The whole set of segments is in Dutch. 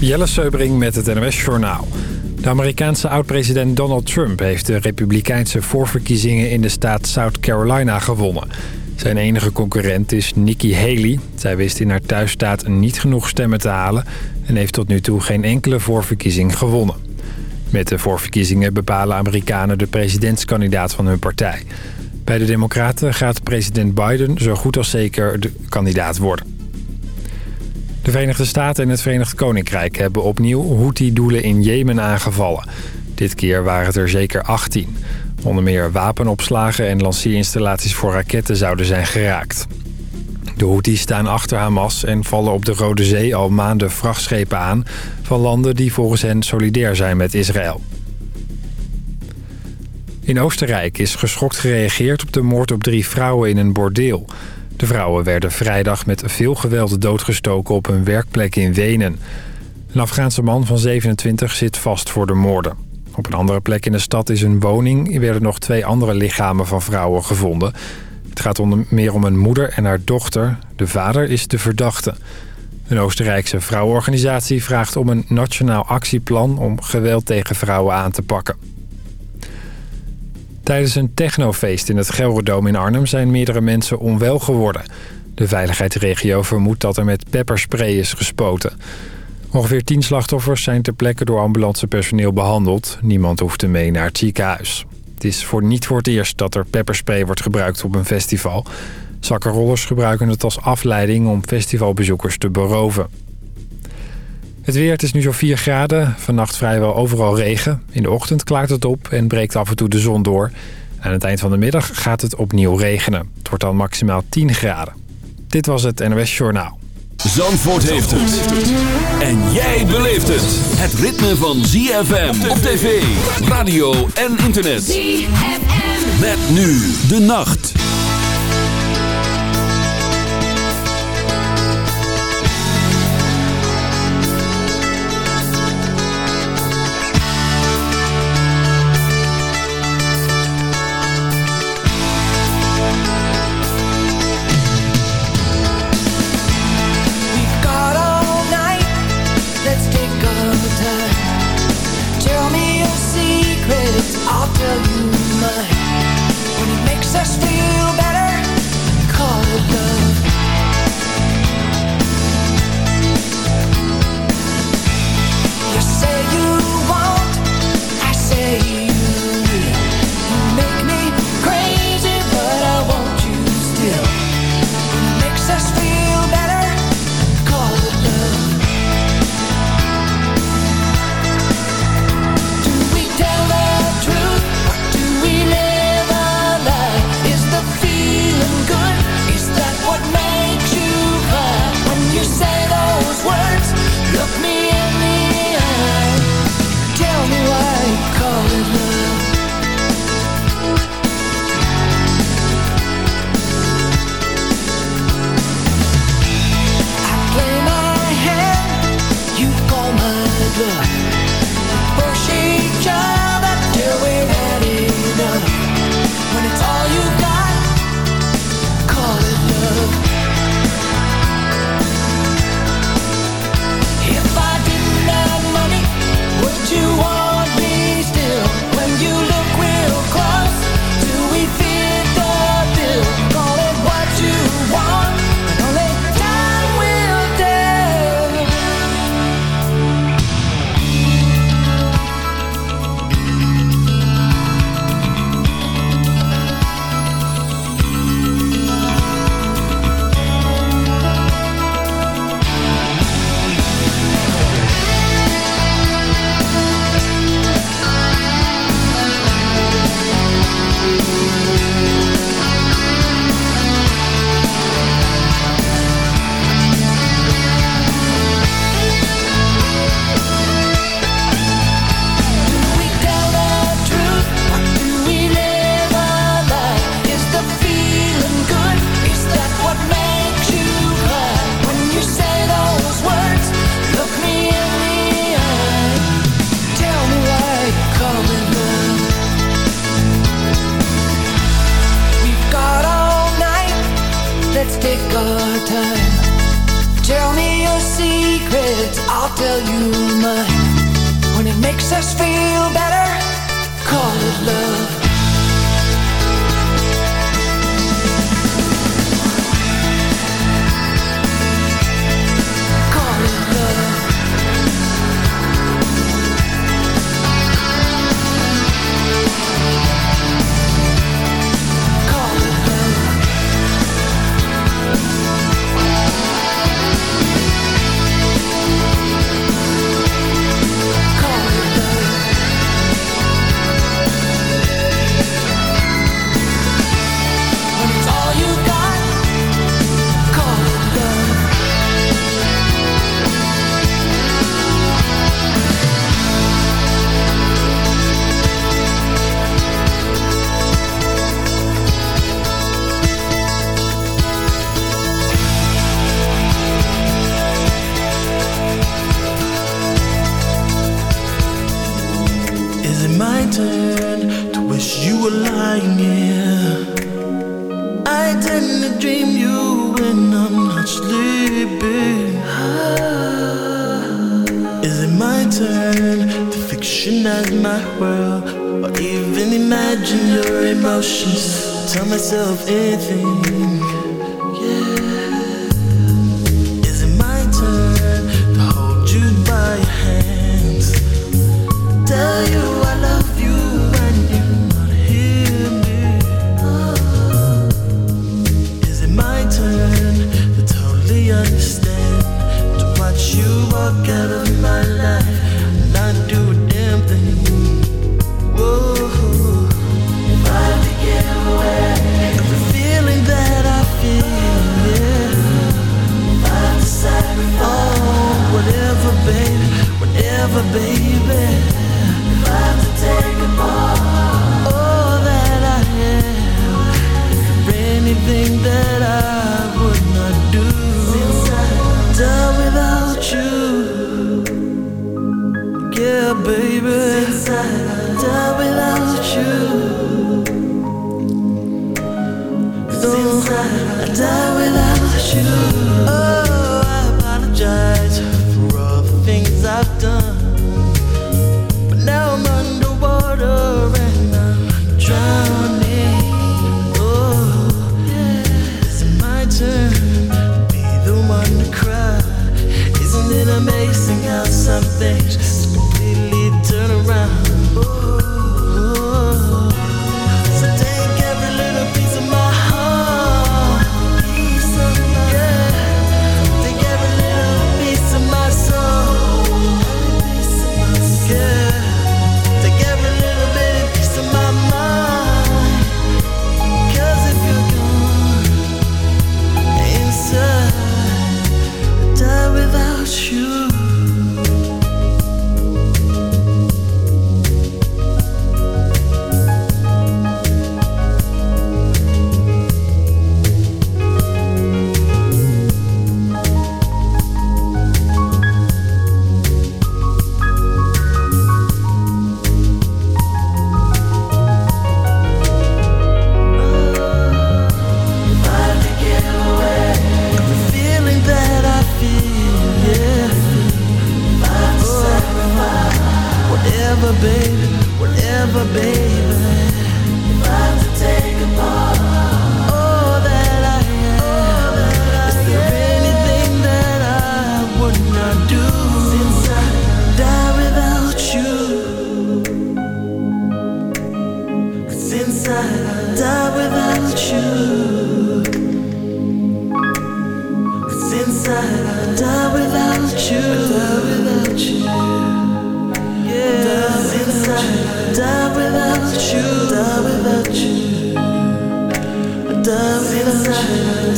Jelle Seubring met het NOS Journaal. De Amerikaanse oud-president Donald Trump heeft de republikeinse voorverkiezingen in de staat South Carolina gewonnen. Zijn enige concurrent is Nikki Haley. Zij wist in haar thuisstaat niet genoeg stemmen te halen... en heeft tot nu toe geen enkele voorverkiezing gewonnen. Met de voorverkiezingen bepalen Amerikanen de presidentskandidaat van hun partij. Bij de Democraten gaat president Biden zo goed als zeker de kandidaat worden. De Verenigde Staten en het Verenigd Koninkrijk hebben opnieuw Houthi-doelen in Jemen aangevallen. Dit keer waren het er zeker 18. Onder meer wapenopslagen en lanceerinstallaties voor raketten zouden zijn geraakt. De Houthis staan achter Hamas en vallen op de Rode Zee al maanden vrachtschepen aan... van landen die volgens hen solidair zijn met Israël. In Oostenrijk is geschokt gereageerd op de moord op drie vrouwen in een bordeel... De vrouwen werden vrijdag met veel geweld doodgestoken op hun werkplek in Wenen. Een Afghaanse man van 27 zit vast voor de moorden. Op een andere plek in de stad is een woning... werden nog twee andere lichamen van vrouwen gevonden. Het gaat onder meer om een moeder en haar dochter. De vader is de verdachte. Een Oostenrijkse vrouwenorganisatie vraagt om een nationaal actieplan... om geweld tegen vrouwen aan te pakken. Tijdens een technofeest in het Gelredome in Arnhem zijn meerdere mensen onwel geworden. De veiligheidsregio vermoedt dat er met pepperspray is gespoten. Ongeveer tien slachtoffers zijn ter plekke door ambulancepersoneel behandeld. Niemand hoefde mee naar het ziekenhuis. Het is voor niet voor het eerst dat er pepperspray wordt gebruikt op een festival. Zakkenrollers gebruiken het als afleiding om festivalbezoekers te beroven. Het weer, het is nu zo'n 4 graden. Vannacht vrijwel overal regen. In de ochtend klaart het op en breekt af en toe de zon door. Aan het eind van de middag gaat het opnieuw regenen. Het wordt dan maximaal 10 graden. Dit was het NOS Journaal. Zandvoort heeft het. En jij beleeft het. Het ritme van ZFM op tv, radio en internet. ZFM. Met nu de nacht.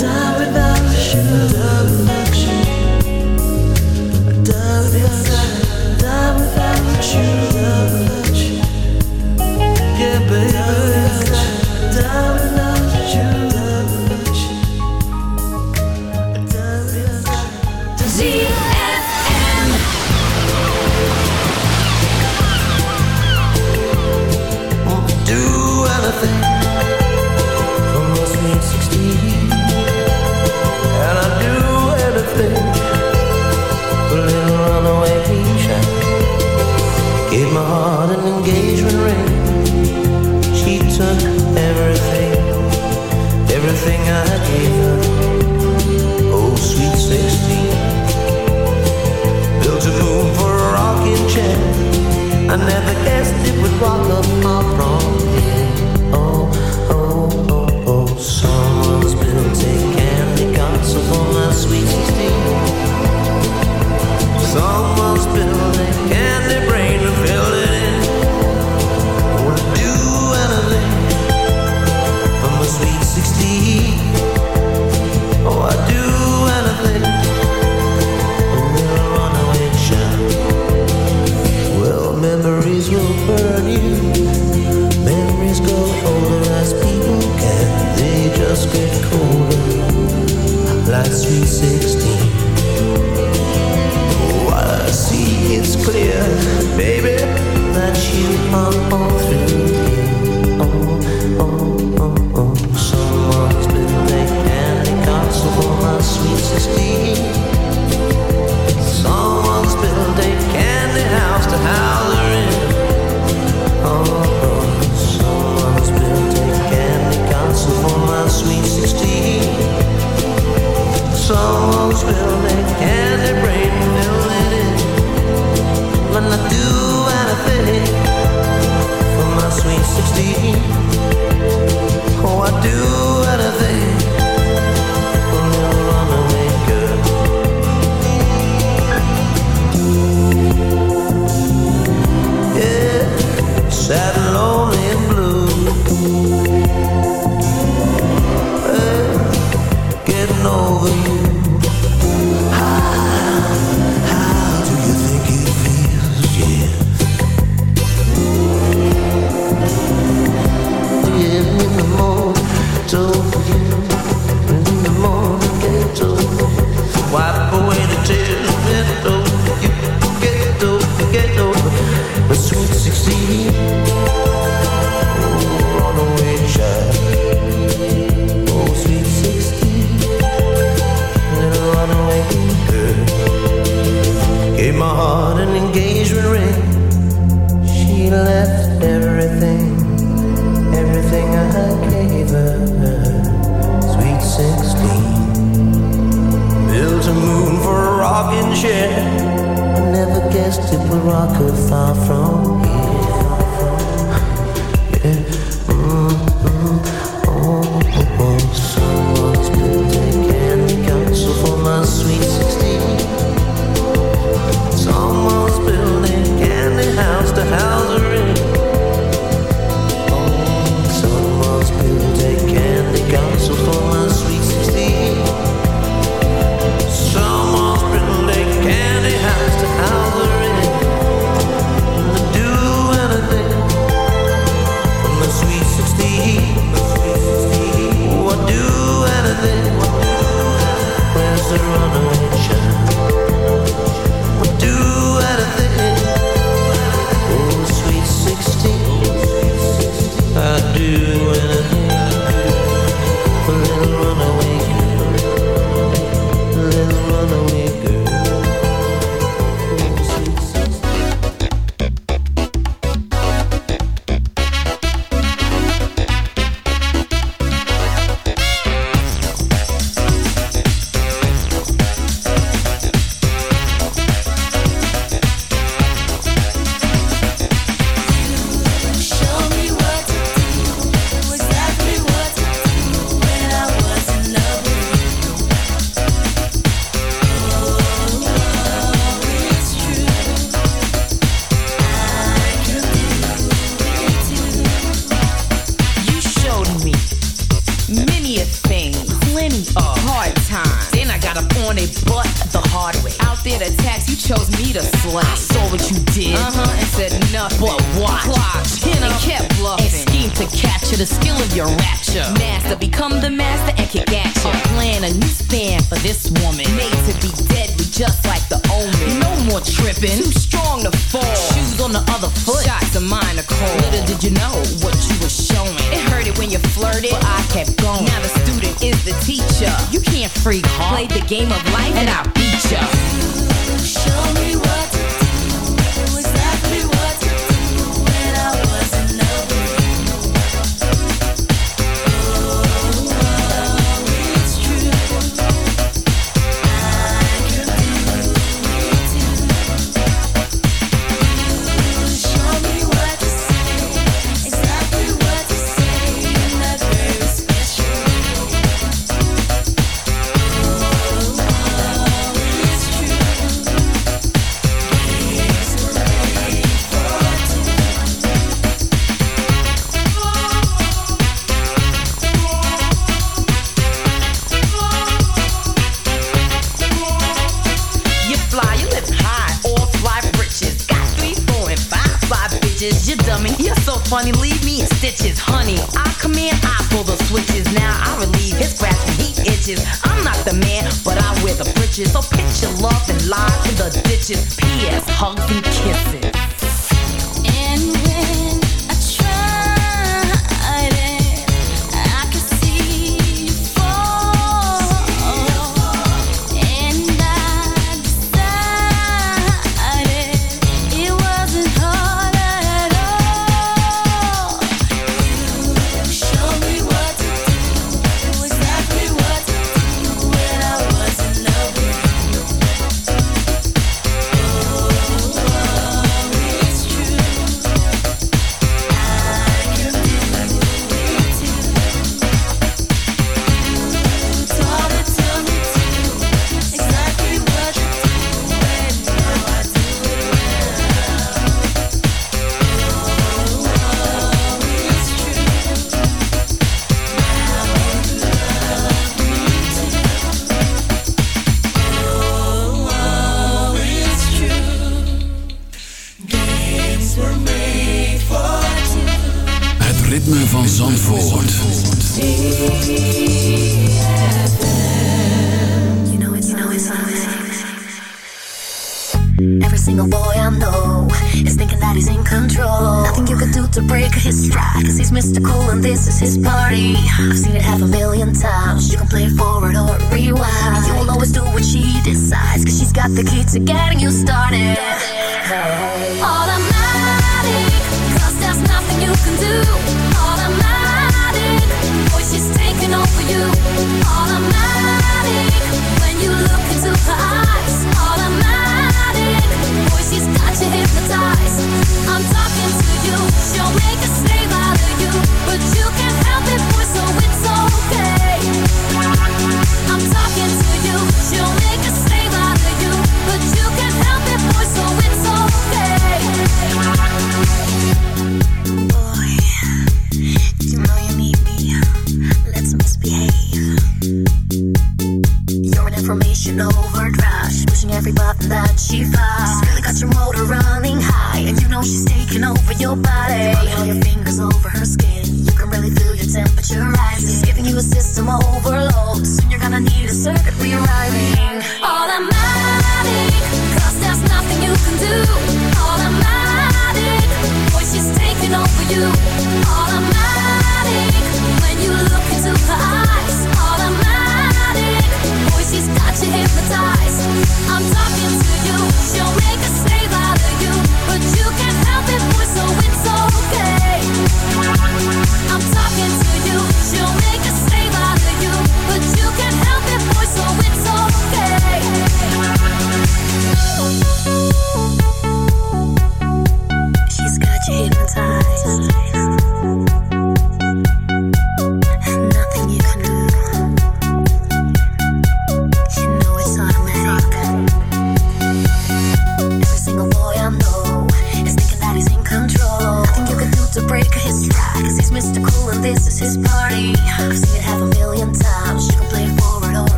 die without you. his party. I've seen it half a million times. You can play it forward or rewind. You'll always do what she decides, cause she's got the key to getting you started. Automatic, cause there's nothing you can do.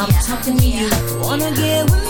I'm talking to you. Wanna get with me?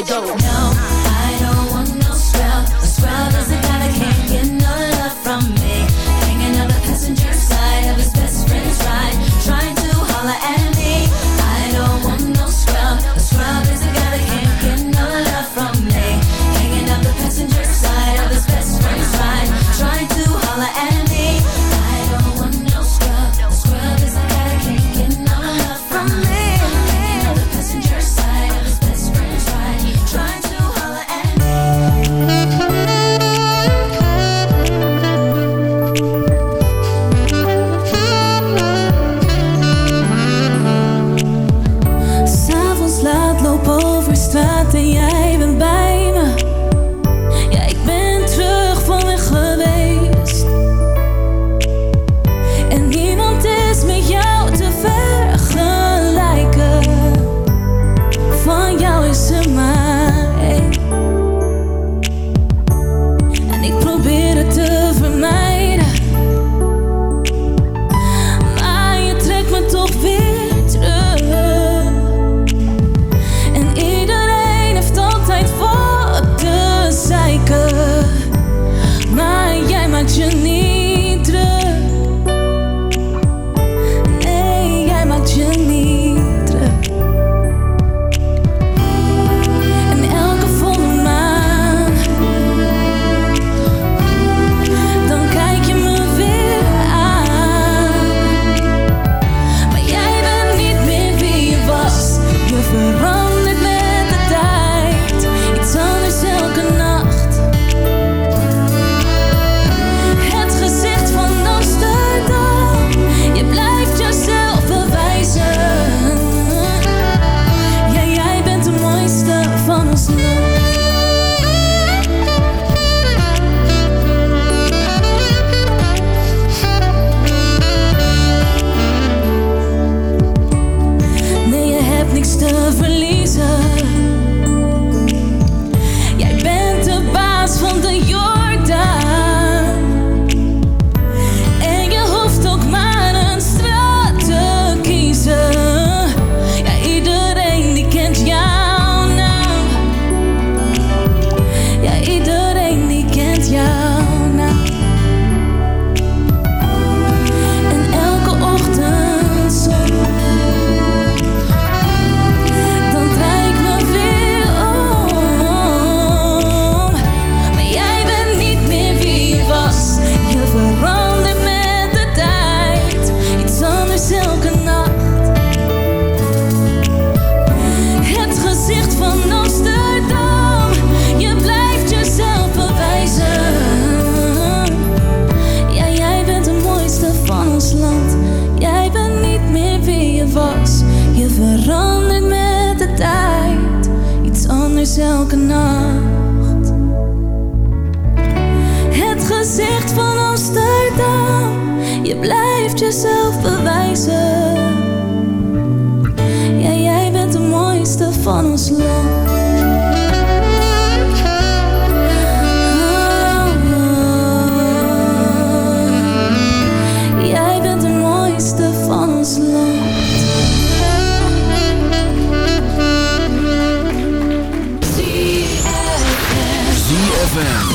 it go. No, I don't want no scrub. A scrub is a guy that can't get no love from me. ZFM.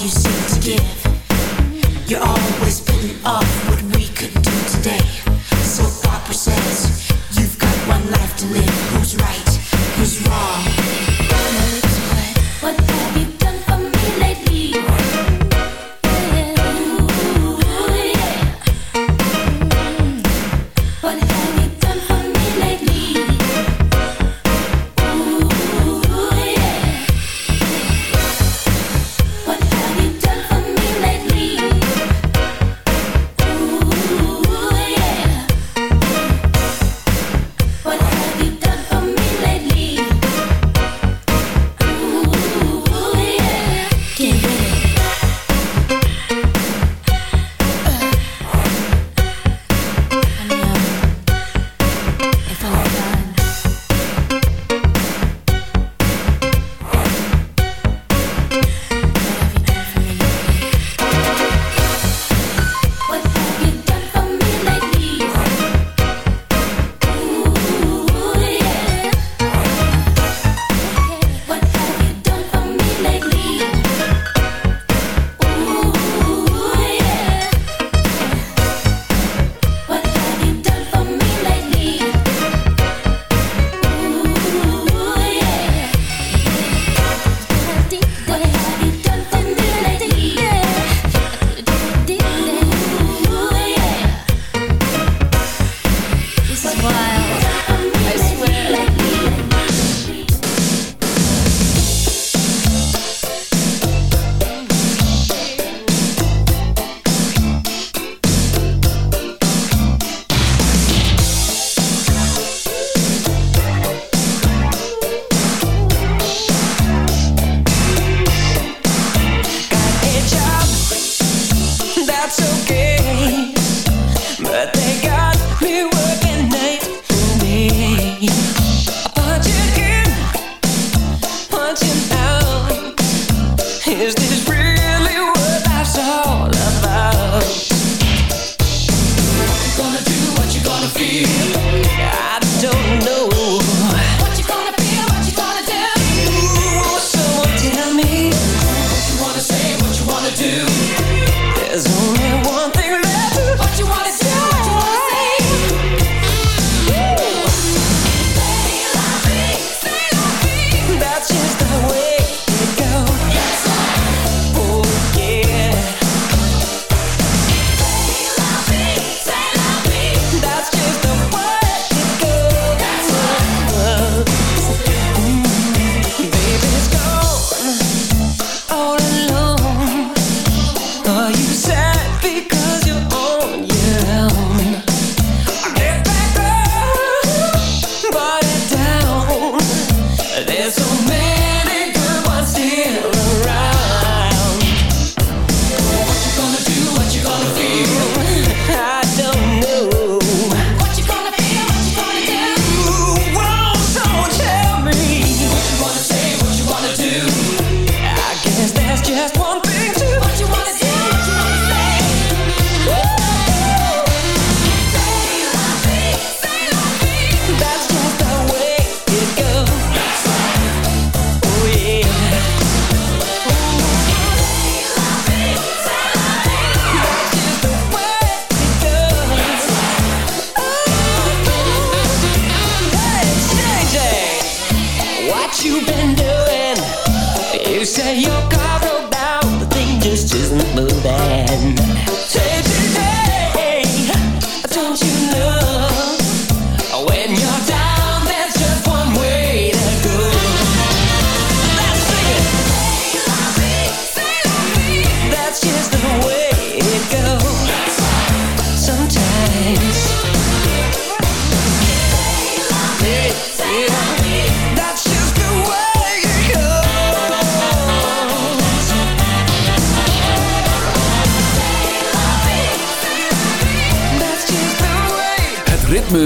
you seem to give.